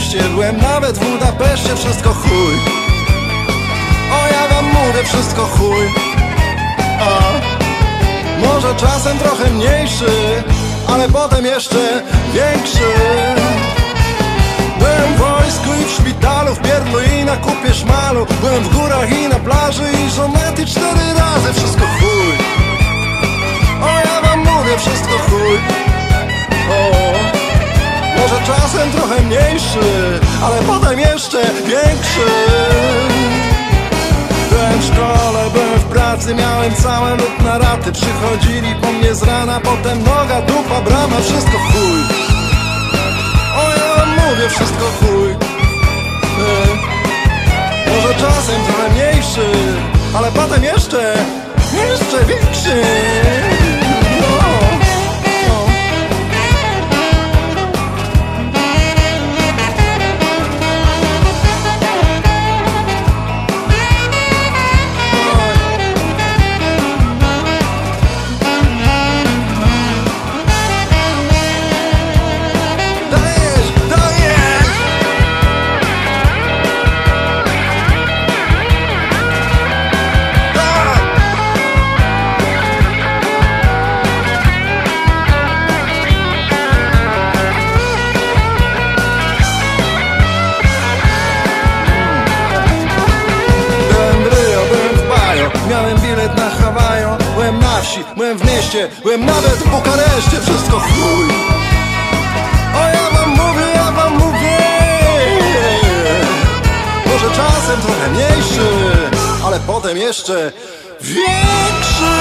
mieście Byłem nawet w Budapeszcie, wszystko chuj. O ja wam mówię, wszystko chuj. A może czasem trochę mniejszy Ale potem jeszcze większy. Byłem w wojsku i w szpitalu, w pierdlu i na kupie szmalu. Byłem w górach i na plaży i żonaty cztery razy Wszystko chuj mniejszy Ale potem jeszcze większy. Byłem w szkole, byłem w pracy, miałem całe lub na raty. Przychodzili po mnie z rana, potem noga, dupa, brama, wszystko chuj. O ja mówię, wszystko chuj. E, Może czasem trochę mniejszy, ale potem jeszcze, jeszcze większy wsi, byłem w mieście, byłem nawet w Bukareszcie Wszystko chuj. O ja wam mówię, ja wam mówię. Może czasem trochę mniejszy Ale potem jeszcze większy.